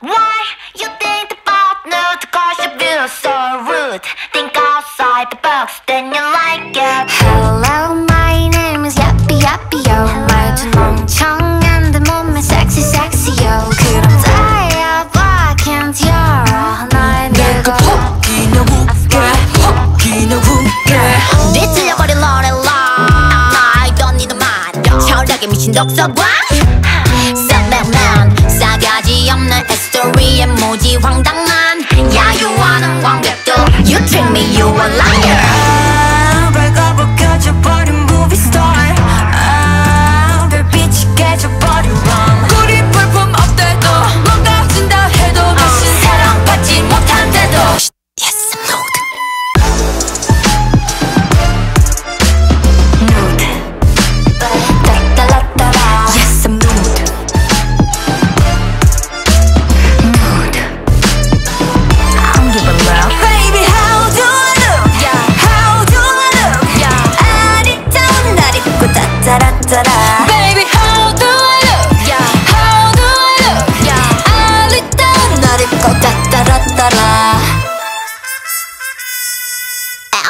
Why you think about nude Cause you feel so rude Think outside the box then you like it Hello, my name is Yappy Yappy Yo. 말투 멍청한데 몸매 sexy sexy yo. 그럼 다야 why can't you? 날 내가 밀고 혹기는 웃게 혹기는 웃게 뒤틀려버린 로렐라 I don't need a mind 철학에 미친 독서관 Self-man 싸가지 없는 story em mù chi hoang đắng ai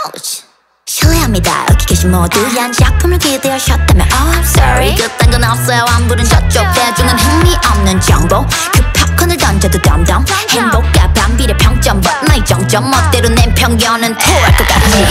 Ouch. 실례합니다. 여기 계신 모두. 한 작품을 기대하셨다면 Oh I'm sorry. 그딴 건 없어요. 안 부른 저쪽. 대중은 흥미없는 정보. 그 팝콘을 던져도 덤덤. 행복과 반비례 평점. But 나의 정점 멋대로 낸 편견은 토할 것 같지